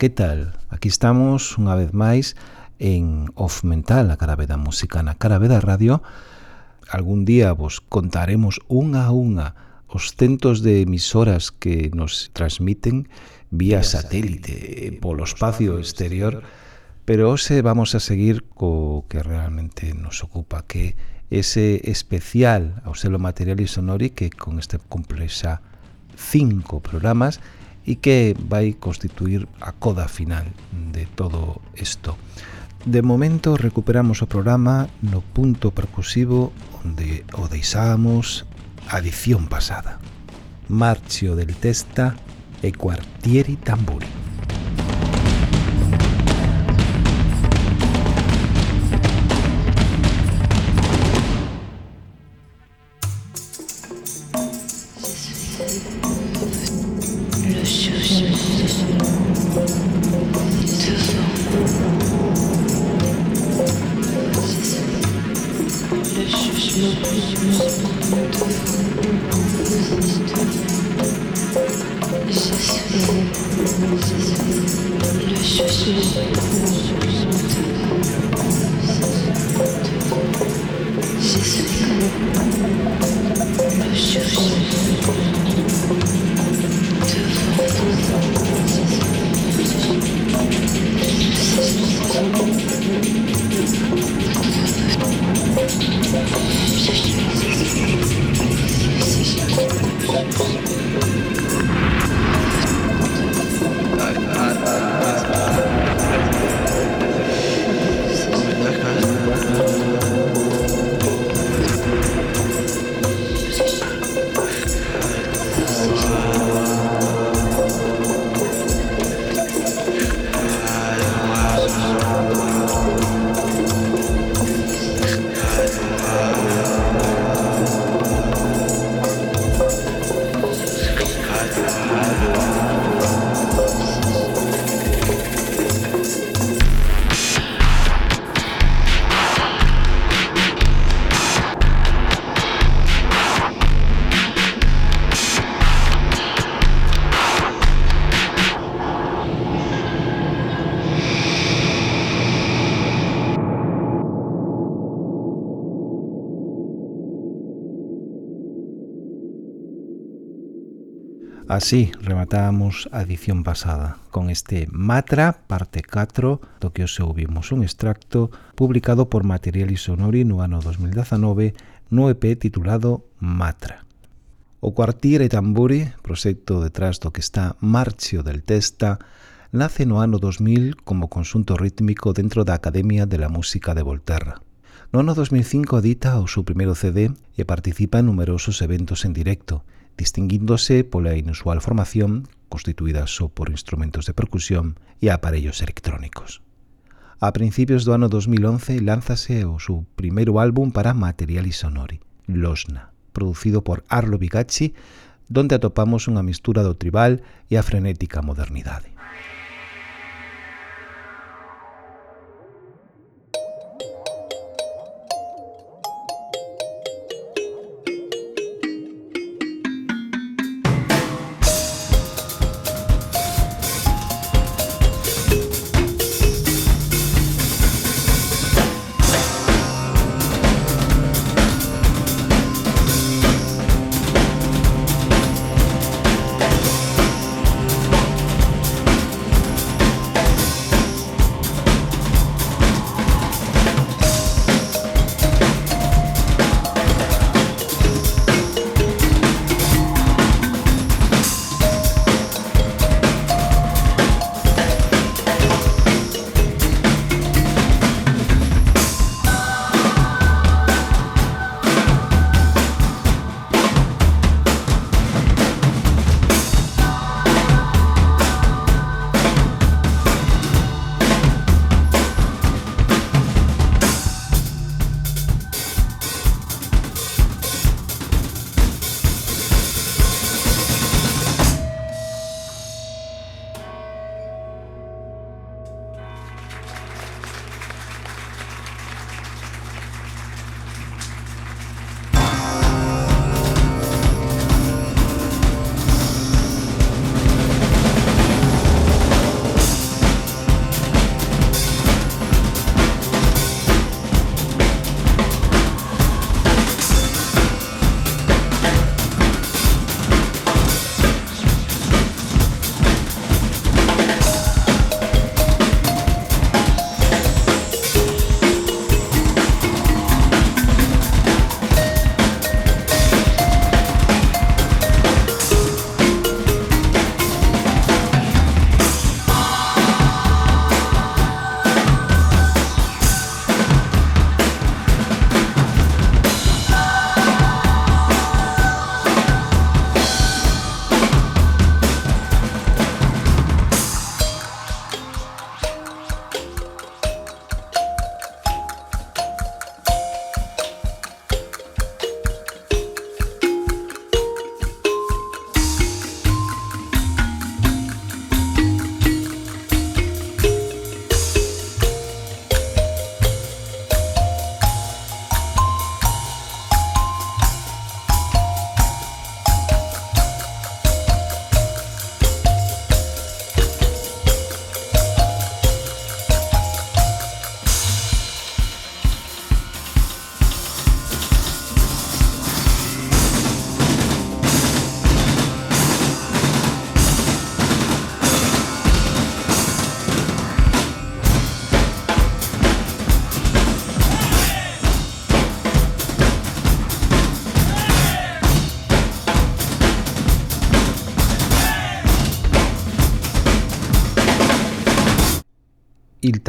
que tal? Aquí estamos unha vez máis en Off Mental, a cara da Música na cara da Radio. Algún día vos contaremos unha a unha os centos de emisoras que nos transmiten vía satélite polo espacio exterior, pero hoxe vamos a seguir co que realmente nos ocupa, que ese especial ao selo material e sonori que con este complexa cinco programas e que vai constituir a coda final de todo isto. De momento recuperamos o programa no punto percusivo onde o deixábamos a edición pasada. Marchio del Testa e Quartieri Tamburi. Así rematábamos a edición pasada con este Matra, parte 4, do que os ouvimos un extracto publicado por Materiali Sonori no ano 2019 no EP titulado Matra. O Quartiere Tamburi, proxecto detrás do que está Marcio del Testa, nace no ano 2000 como consunto rítmico dentro da Academia de la Música de Volterra. No ano 2005 edita o seu primeiro CD e participa en numerosos eventos en directo, distinguíndose pola inusual formación, constituída só por instrumentos de percusión e aparellos electrónicos. A principios do ano 2011 lánzase o seu primeiro álbum para Materiali Sonori, Losna, producido por Arlo Bigacci, donde atopamos unha mistura do tribal e a frenética modernidade.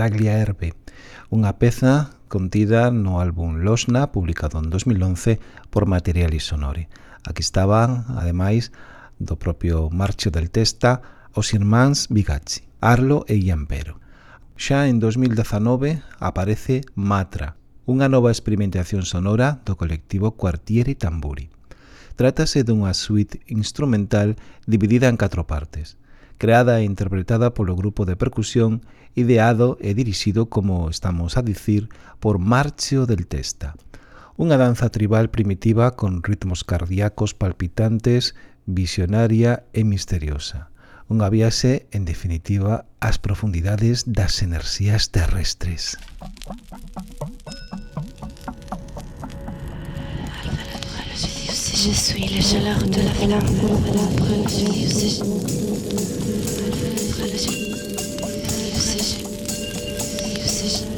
Tagliaerbe, unha peza contida no álbum Losna, publicado en 2011 por Materiali Sonori. Aquí estaban, ademais, do propio Marcho del Testa, os irmáns Bigazzi, Arlo e Iampero. Xa en 2019 aparece Matra, unha nova experimentación sonora do colectivo Quartieri Tamburi. Trátase dunha suite instrumental dividida en catro partes, creada e interpretada polo grupo de percusión ideado e dirixido, como estamos a dicir, por Marcio del Testa. Unha danza tribal primitiva con ritmos cardíacos palpitantes, visionaria e misteriosa. Unha viaxe, en definitiva, ás profundidades das enerxías terrestres. Je suis la chaleur de la flamme. paylaşırım,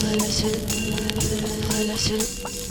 paylaşırım, paylaşırım.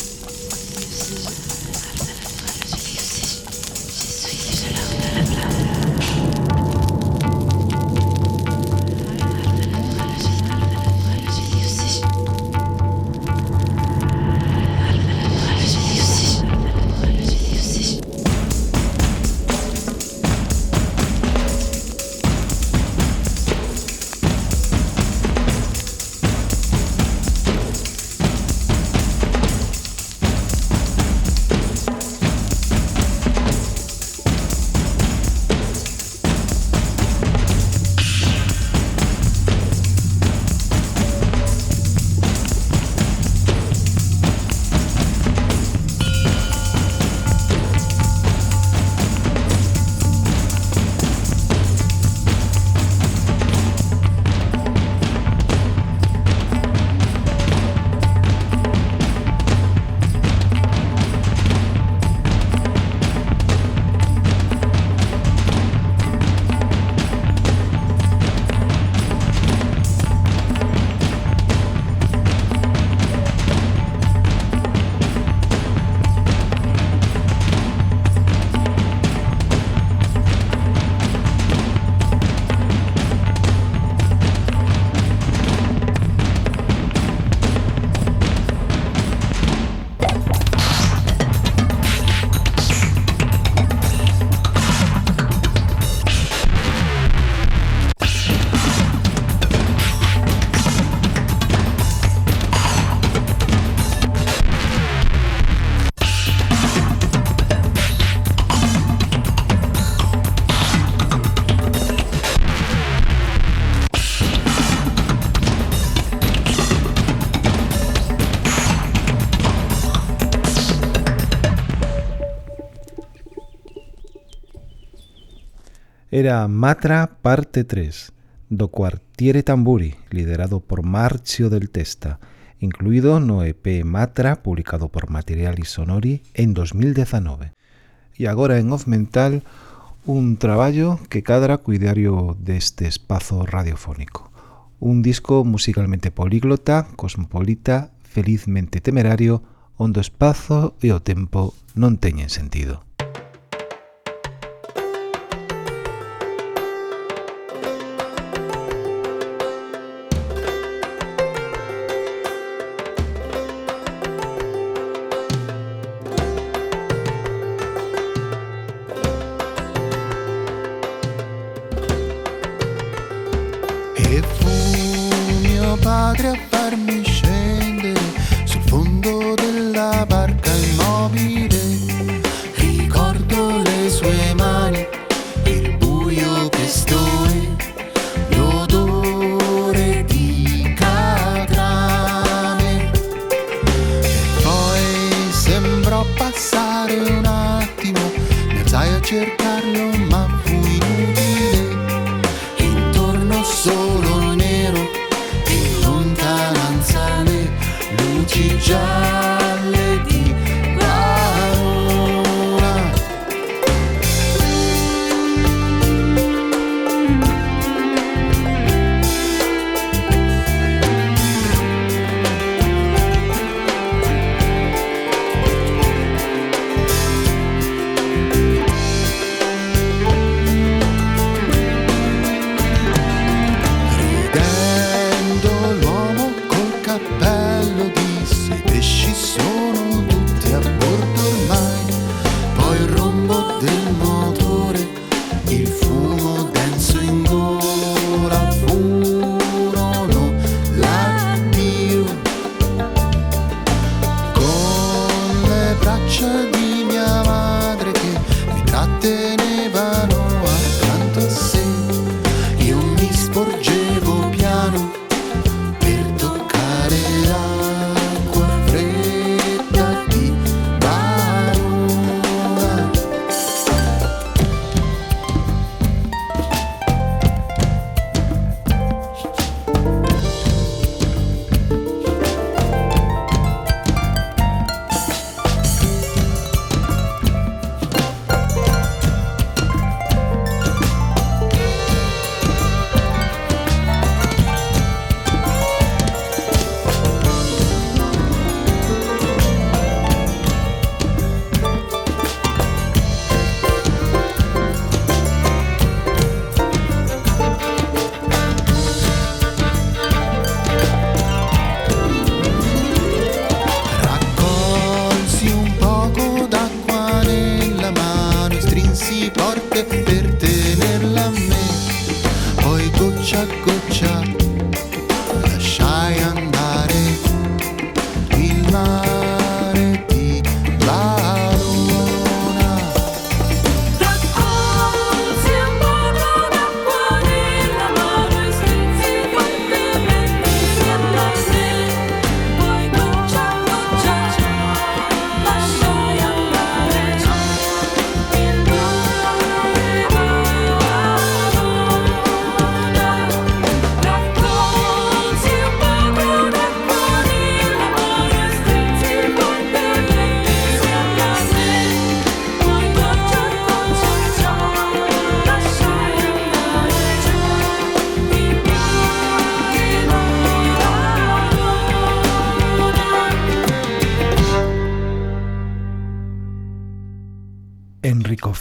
era Matra parte 3 do Quartiere Tamburi, liderado por Marzio del Testa, incluído no EP Matra, publicado por Materiali Sonori en 2019. E agora en Off Mental, un traballo que cadra cuidario deste espazo radiofónico. Un disco musicalmente políglota, cosmopolita, felizmente temerario, onde o espazo e o tempo non teñen sentido.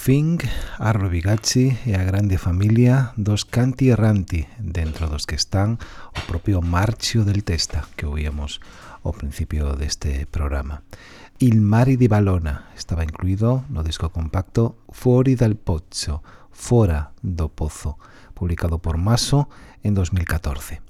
Fink, Arlo Bigacci e a grande familia dos Canti Erranti, dentro dos que están o propio Marchio del Testa, que oíamos ao principio deste programa. Il Mari di Balona estaba incluído no disco compacto Fuori dal Pozzo, Fora do Pozo, publicado por Maso en 2014.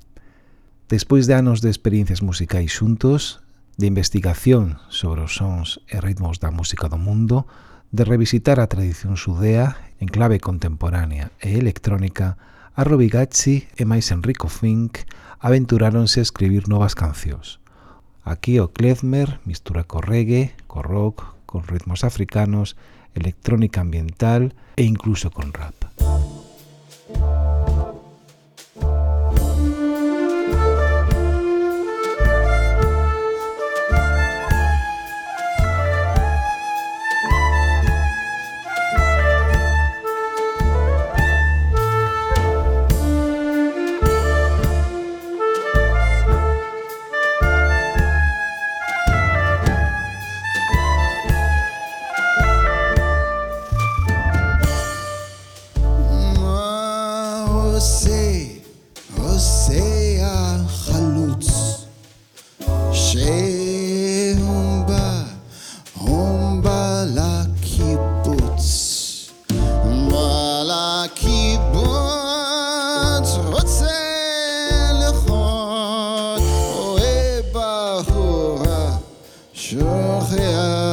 Despois de anos de experiencias musicais xuntos, de investigación sobre os sons e ritmos da música do mundo, de revisitar a tradición xudea en clave contemporánea e electrónica, a Robbie e máis Enrico Fink aventuráronse a escribir novas cancións. Aquí o klezmer mistura co reggae, co rock, con ritmos africanos, electrónica ambiental e incluso con rap. Música yeah.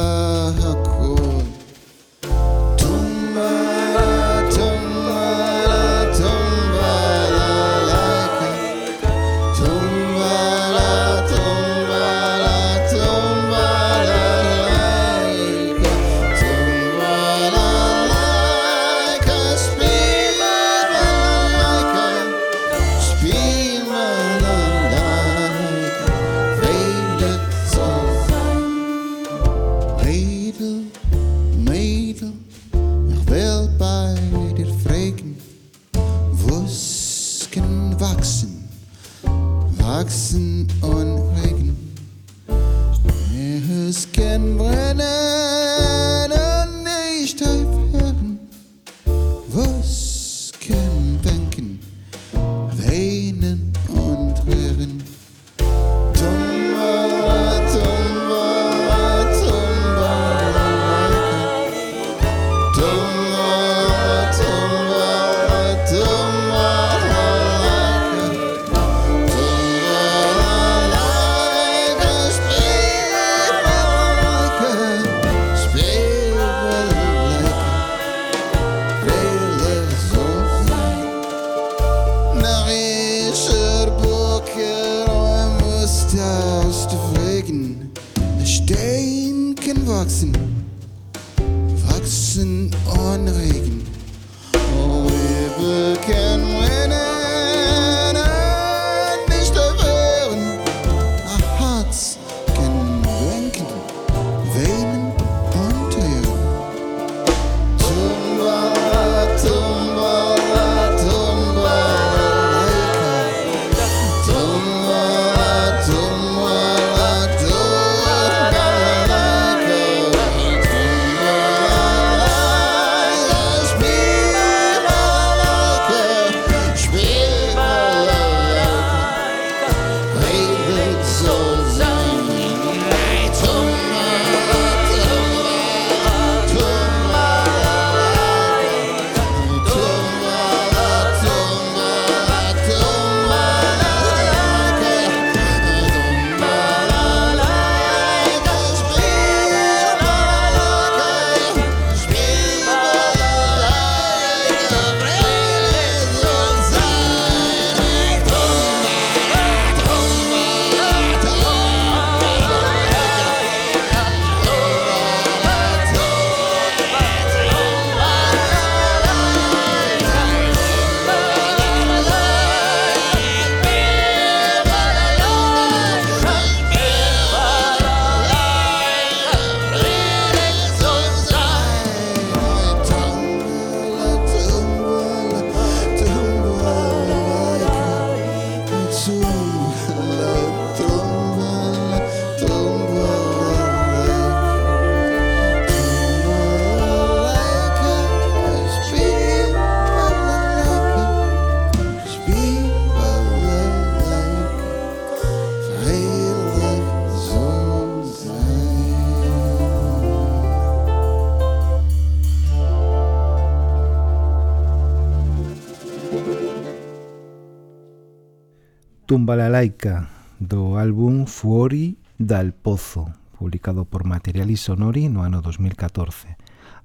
Tumba la laica do álbum Fuori dal Pozo, publicado por Materiali Sonori no ano 2014.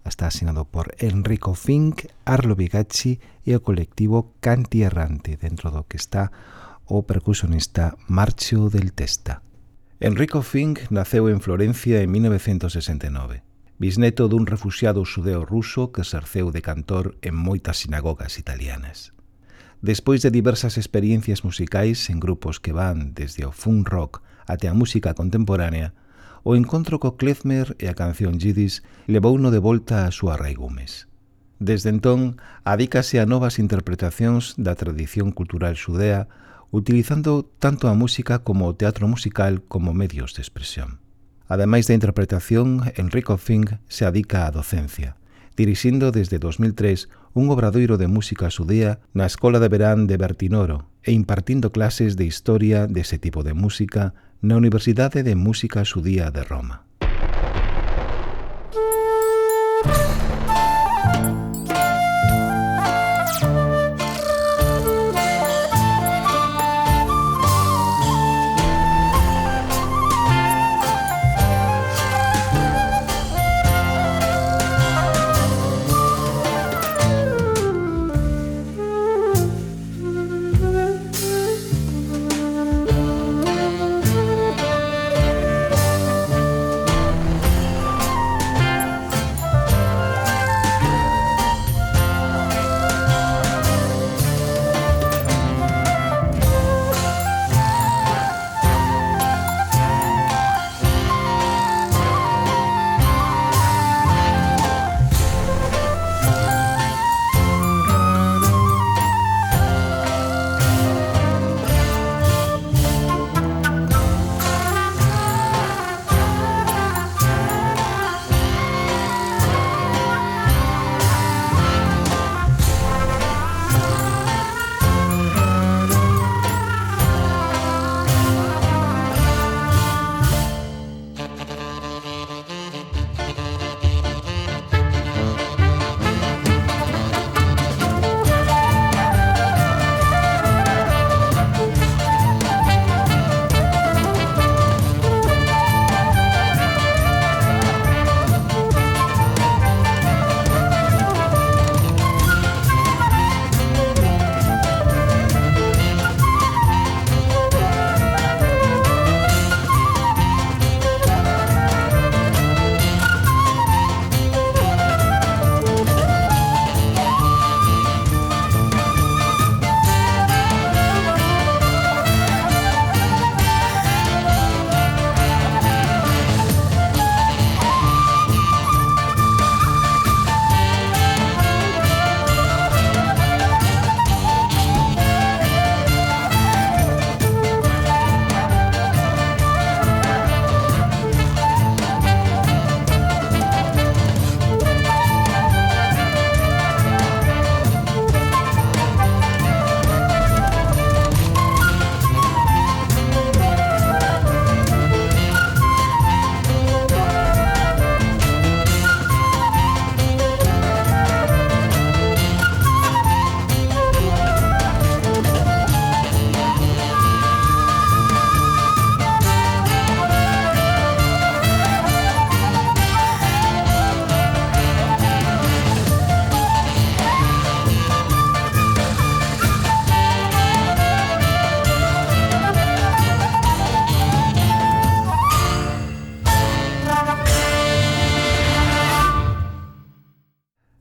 Está asinado por Enrico Fink, Arlo Bigacci e o colectivo Canti Errante, dentro do que está o percusionista Marcio del Testa. Enrico Fink naceu en Florencia en 1969. Bisneto dun refuxiado xudeo ruso que exerceu de cantor en moitas sinagogas italianas. Despois de diversas experiencias musicais en grupos que van desde o funk rock até a música contemporánea, o encontro co Klezmer e a canción Yidis levouno de volta a súa raigumes. Desde entón, adícase a novas interpretacións da tradición cultural xudea utilizando tanto a música como o teatro musical como medios de expresión. Ademais da interpretación, Enrico Fink se adica á docencia, dirixindo desde 2003 un obradoiro de música xudea na Escola de Verán de Bertinoro e impartindo clases de historia dese tipo de música na Universidade de Música Xudía de Roma.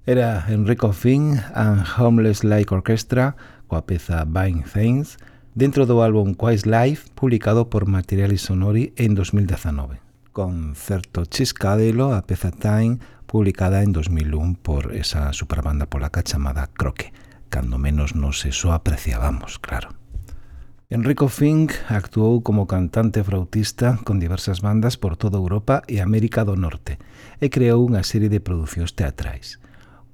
Era Enrico Finn and Homeless Like Orchestra coa peza Buying Things dentro do álbum Quiet Life publicado por Materiali Sonori en 2019 con certo chiscadelo a peza Time publicada en 2001 por esa superbanda polaca chamada Croque, cando menos nos eso apreciábamos, claro. Enrico Fink actuou como cantante frautista con diversas bandas por toda Europa e América do Norte e creou unha serie de producións teatrais.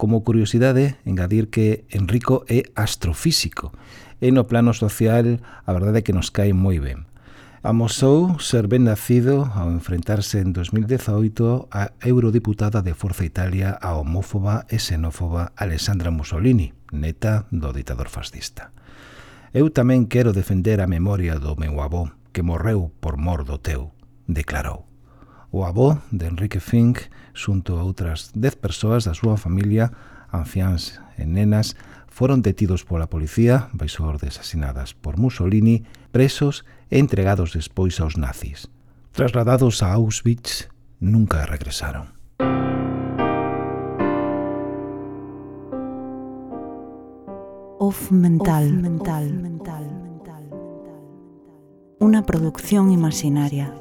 Como curiosidade, engadir que Enrico é astrofísico e no plano social a verdade é que nos cae moi ben. Amosou ser ben nacido ao enfrentarse en 2018 a eurodiputada de Forza Italia a homófoba e xenófoba Alessandra Mussolini, neta do ditador fascista. Eu tamén quero defender a memoria do meu avó, que morreu por mor do teu, declarou. O avó de Enrique Fink xunto a outras 10 persoas da súa familia, anciáns e nenas, foron detidos pola policía, baixo ordes asinadas por Mussolini, presos e entregados despois aos nazis. Trasladados a Auschwitz, nunca regresaron. Off mental. Off mental. Off mental. Una producción imaginaria.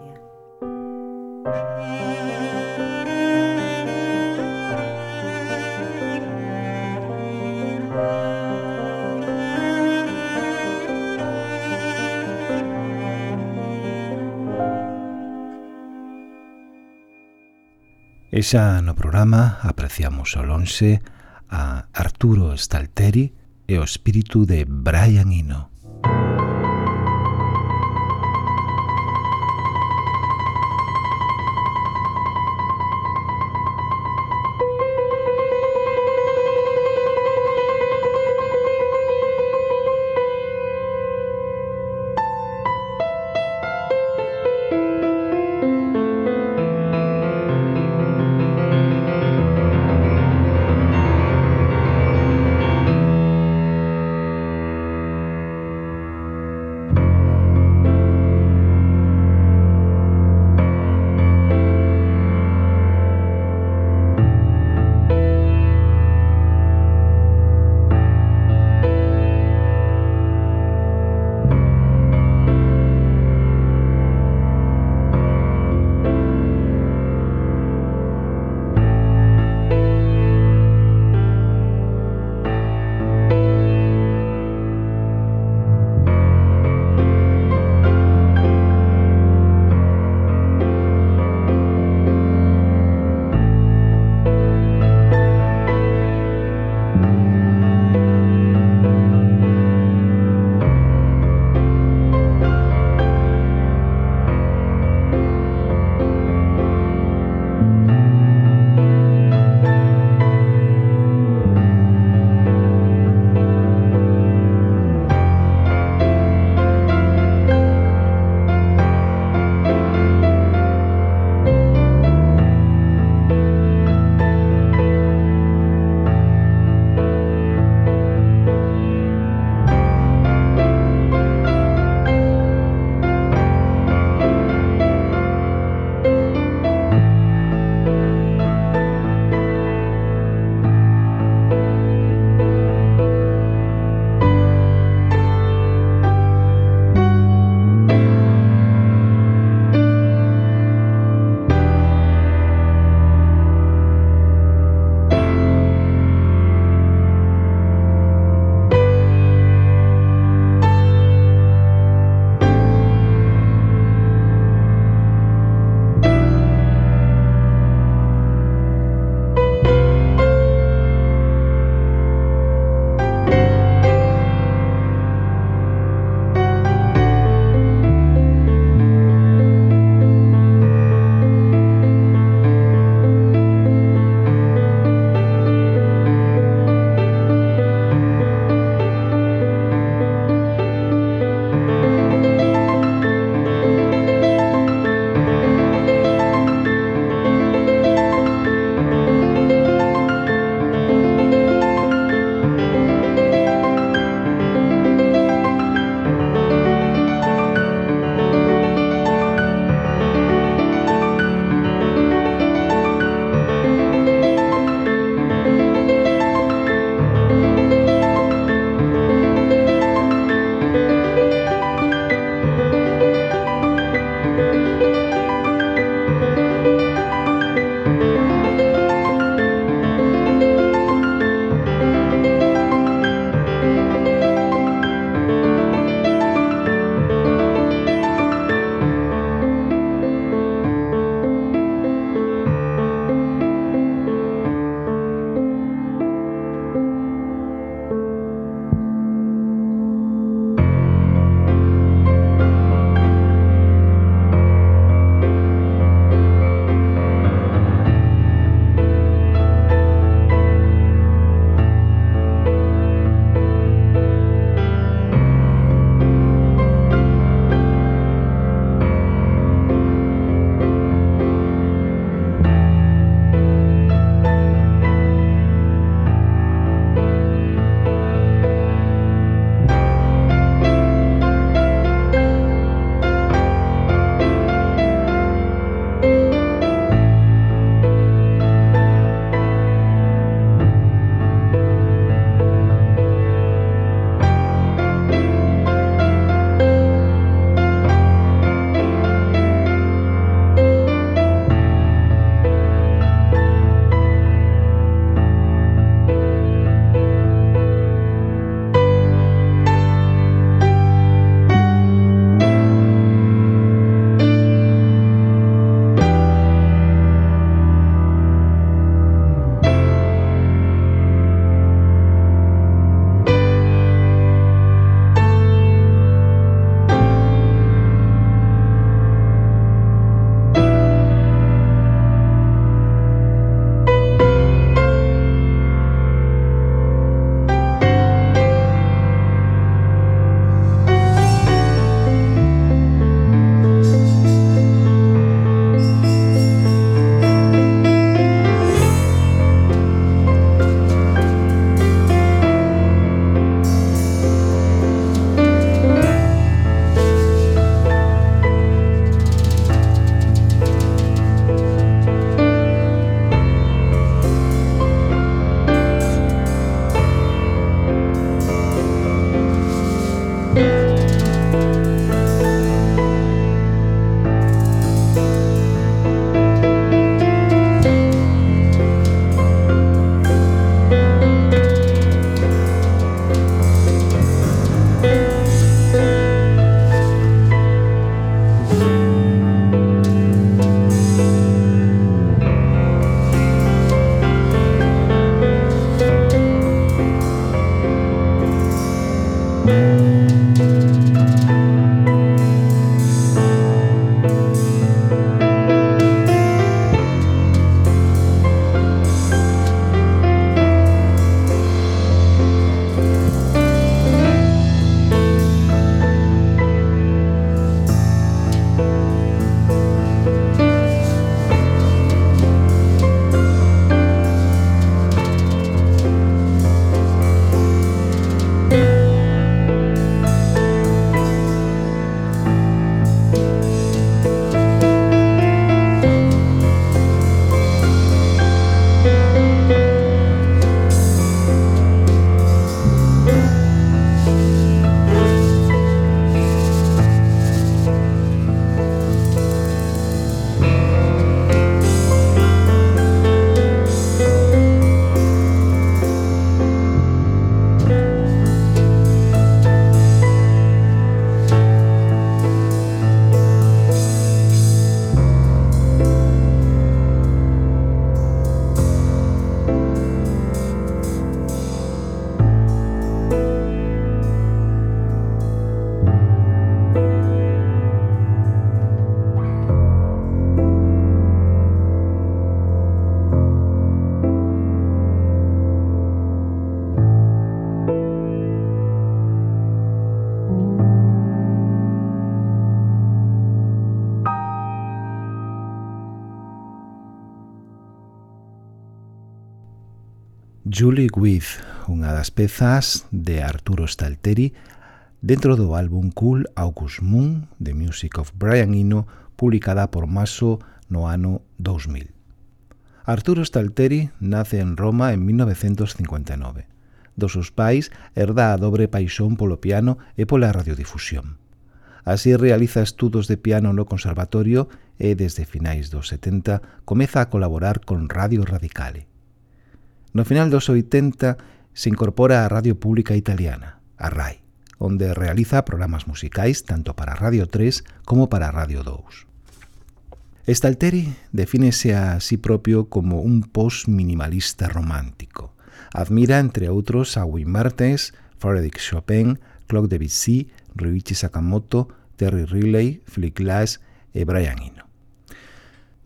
E xa no programa apreciamos ao lonxe a Arturo Stalteri e o espírito de Brian Eno. Julie With, unha das pezas de Arturo Stalteri dentro do álbum Cool August Moon de Music of Brian Eno publicada por Maso no ano 2000. Arturo Stalteri nace en Roma en 1959. Dos seus pais herda a dobre paixón polo piano e pola radiodifusión. Así realiza estudos de piano no conservatorio e desde finais dos 70 comeza a colaborar con Radio Radicale. No final dos 80 se incorpora á Radio Pública Italiana, a RAI, onde realiza programas musicais tanto para Radio 3 como para Radio 2. Stalteri defínese a sí propio como un post-minimalista romántico. Admira, entre outros, a Wim Martens, Frédéric Chopin, Claude Debussy, Ryuichi Sakamoto, Terry Riley, Flick Glass e Brian Eno.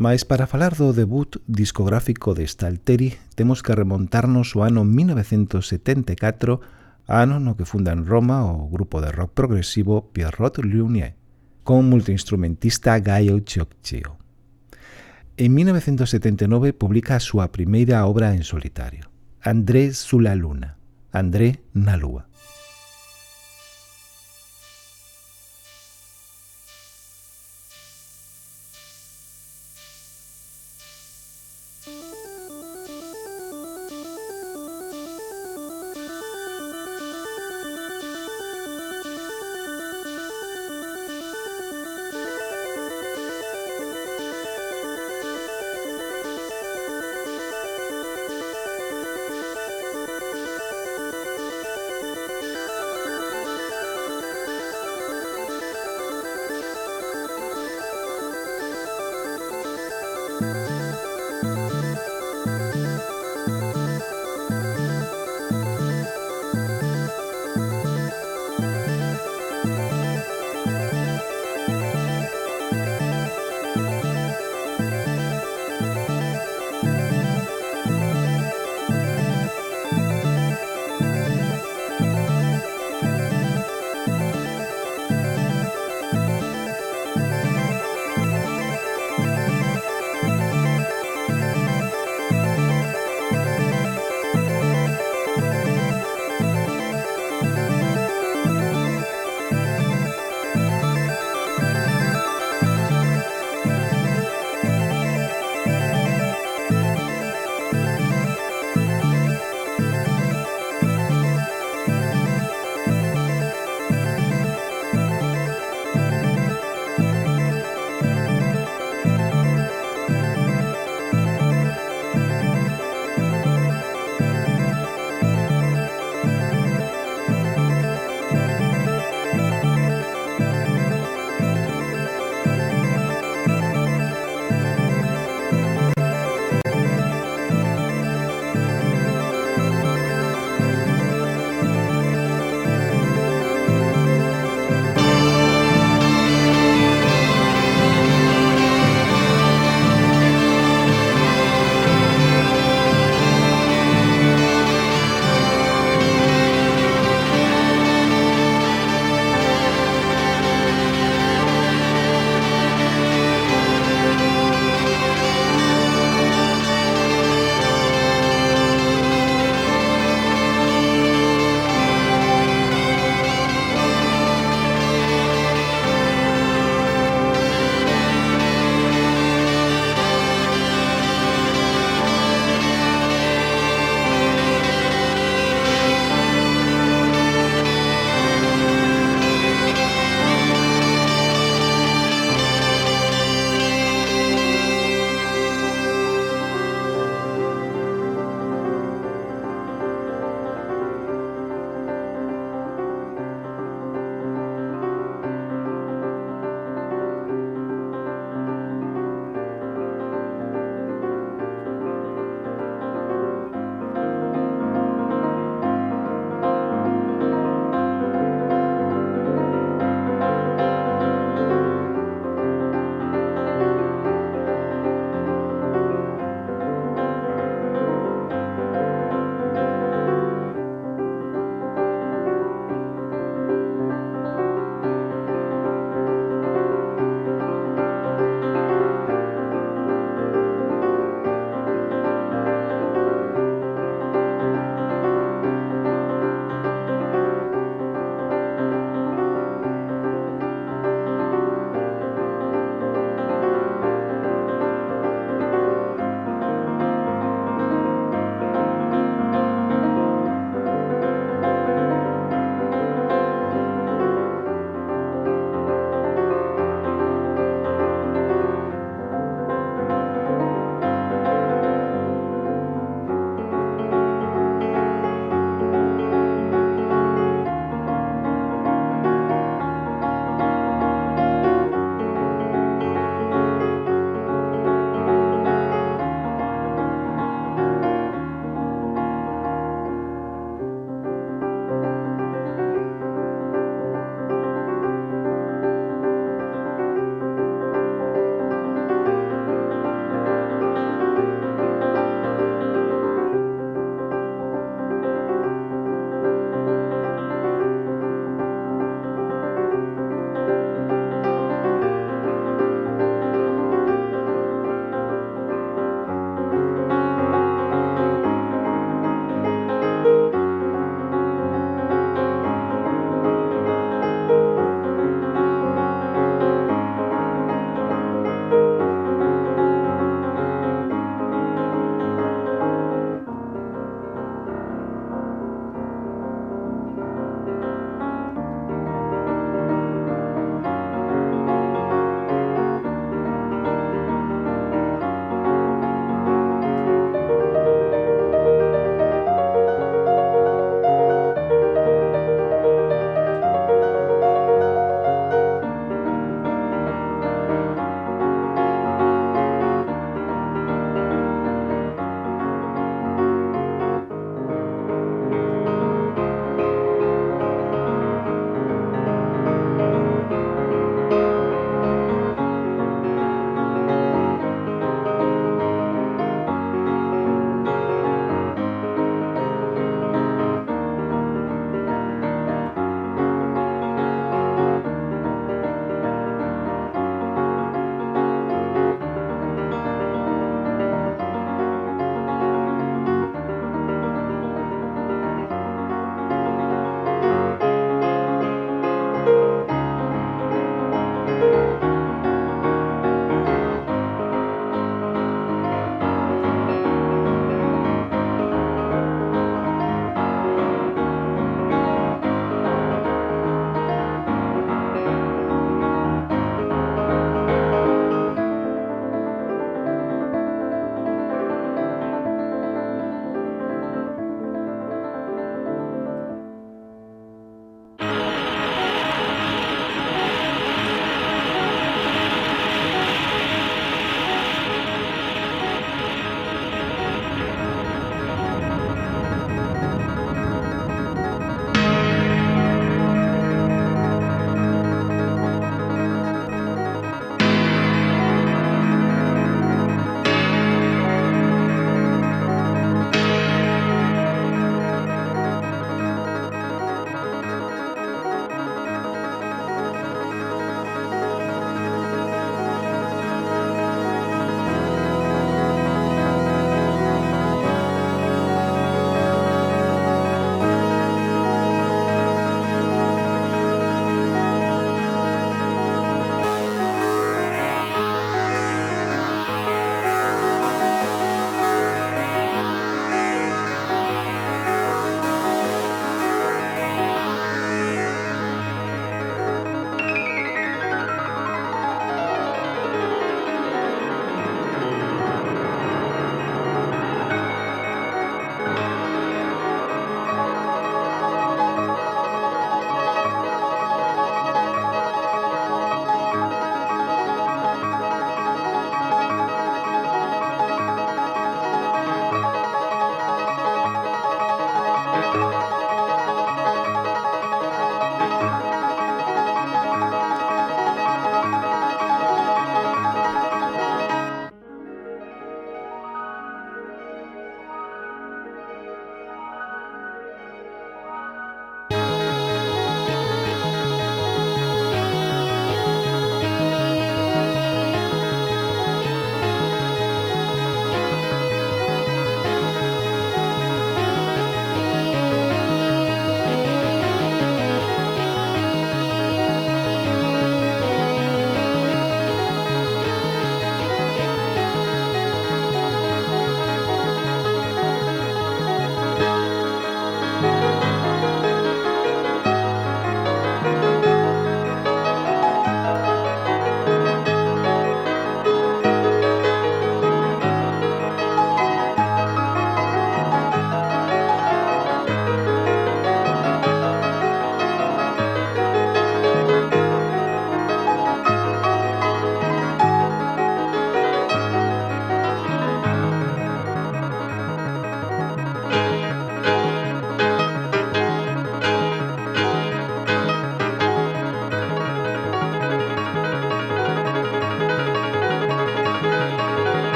Mais para falar do debut discográfico de Stalteri temos que remontarnos ao ano 1974, ano no que funda en Roma o grupo de rock progresivo Pierrot Lunier, con multiinstrumentista Gaio Cioccio. En 1979 publica a súa primeira obra en solitario, André sulla luna, André na lúa.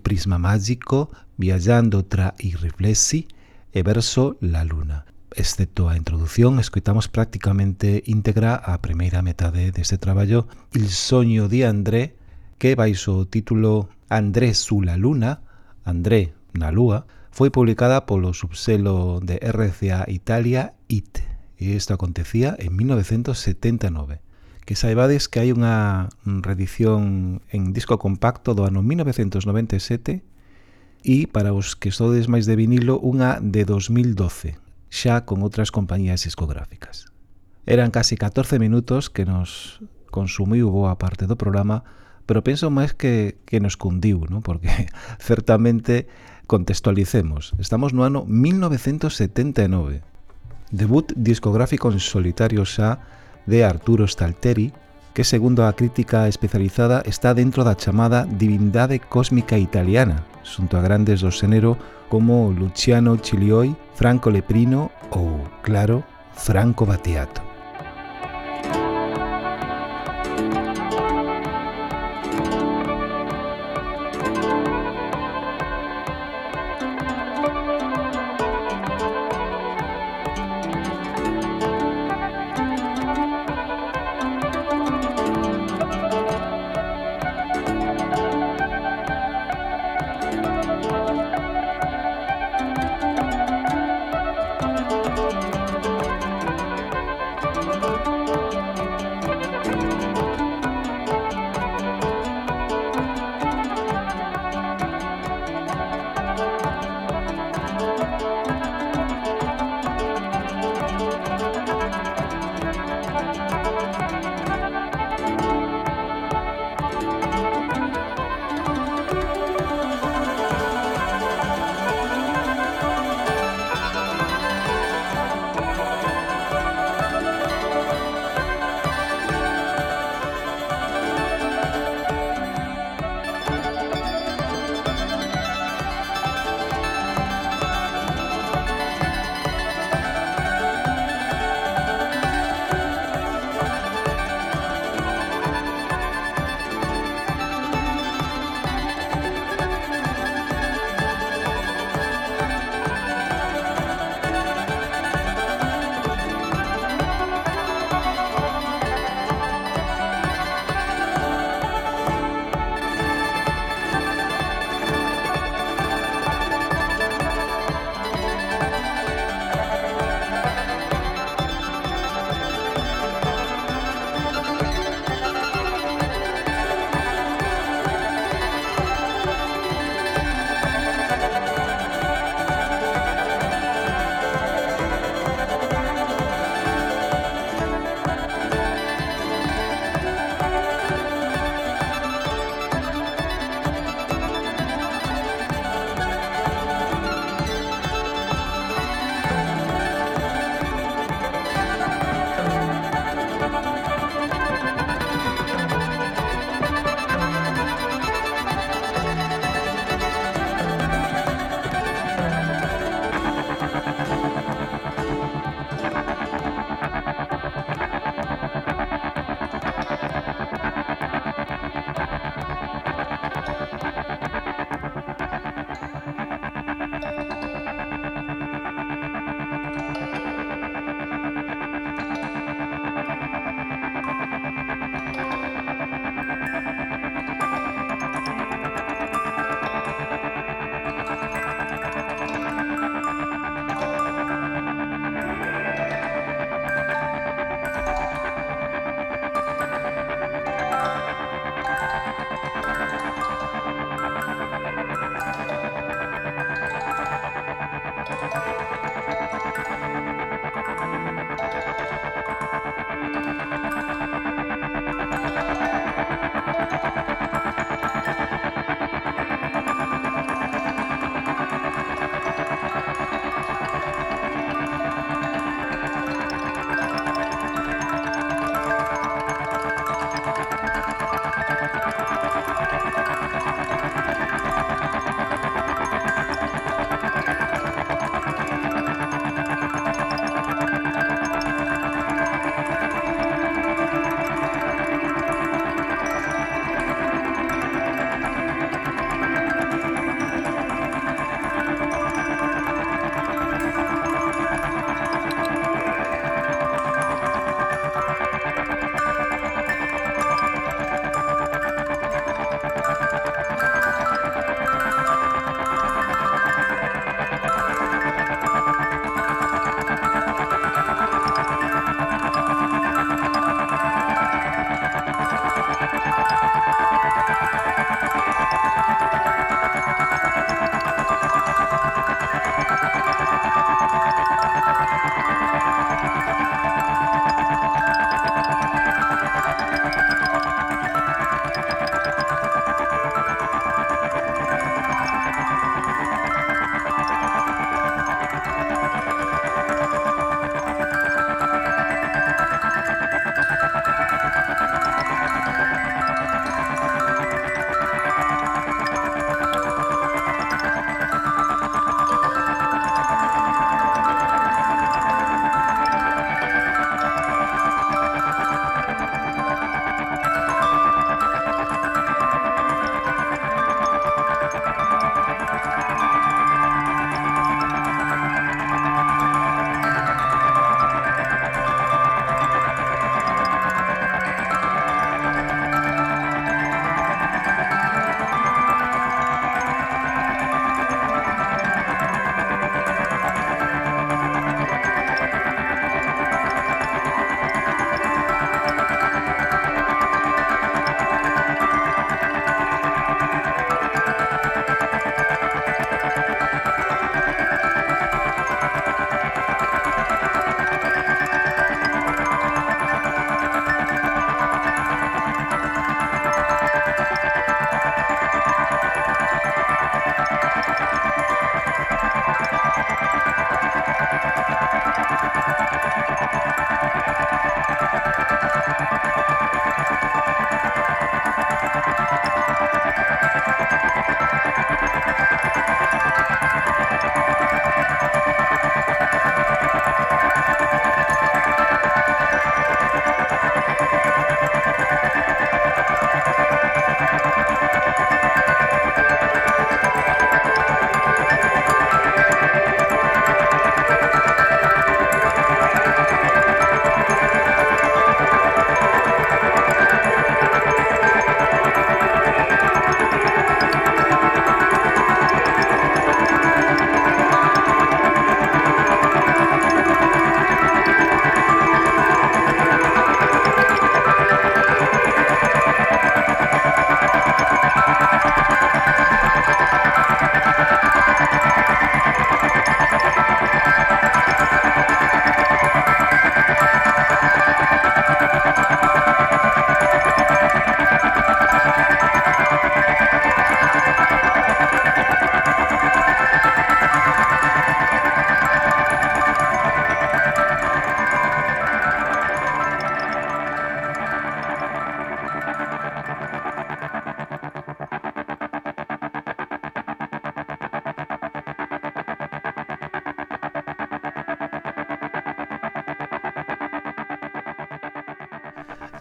prisma mágico viajando tra i riflessi e verso la luna. Excepto a introdución, escoitamos prácticamente íntegra a primeira metade deste traballo Il soño di André, que baixo o título André sulla luna, André na lúa, foi publicada polo subselo de RCA Italia IT, e isto acontecía en 1979 que saibades que hai unha redición en disco compacto do ano 1997 e para os que sodes máis de vinilo unha de 2012, xa con outras compañías discográficas. Eran casi 14 minutos que nos consumiu boa parte do programa, pero penso máis que, que nos cundiu, ¿no? porque certamente contextualicemos. Estamos no ano 1979. Debut discográfico en solitario xa de Arturo Stalteri, que segundo a crítica especializada está dentro da chamada divindade cósmica italiana, xunto a grandes do xénero como Luciano Chilioi, Franco Leprino ou, claro, Franco Battiato.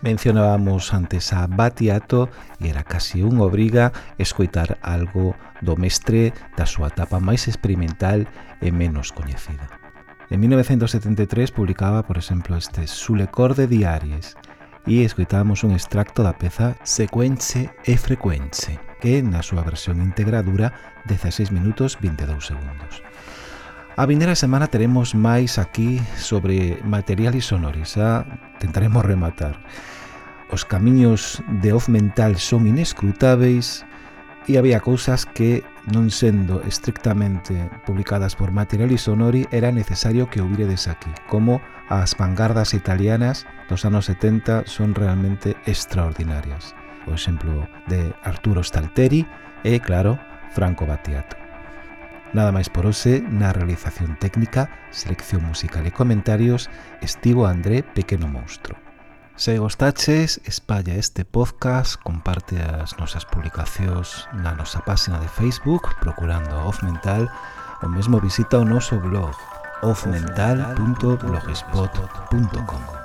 Mencionábamos antes a Batiato e era casi un obriga escoitar algo do mestre da súa etapa máis experimental e menos coñecida. En 1973 publicaba, por exemplo, este Sulecor de Diaries e escoitamos un extracto da peza Sequence e Frequence que na súa versión íntegra dura 16 minutos 22 segundos. A vindeira semana teremos máis aquí sobre materiales sonores, a ah, tentaremos rematar os camiños de off mental son inescrutáveis e había cousas que, non sendo estrictamente publicadas por Materiali Sonori, era necesario que hubiredes aquí, como as vanguardas italianas dos anos 70 son realmente extraordinarias. O exemplo de Arturo Stalteri e, claro, Franco Battiato. Nada máis por hoxe, na realización técnica, selección musical e comentarios, estivo André Pequeno Monstro. Se gostaches, espalla este podcast, comparte as nosas publicacións na nosa página de Facebook procurando Off Mental ou mesmo visita o noso blog offmental.blogspot.com.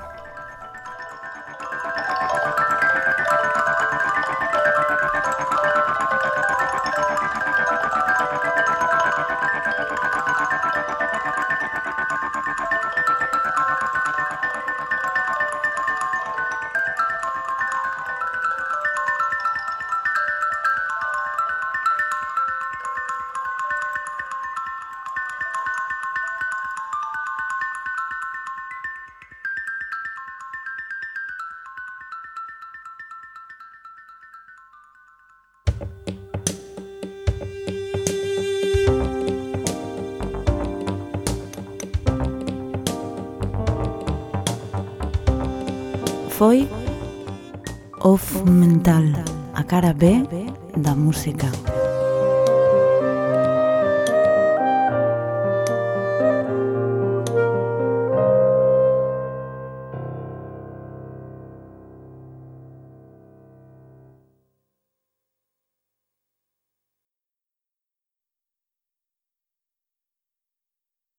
cara B da música.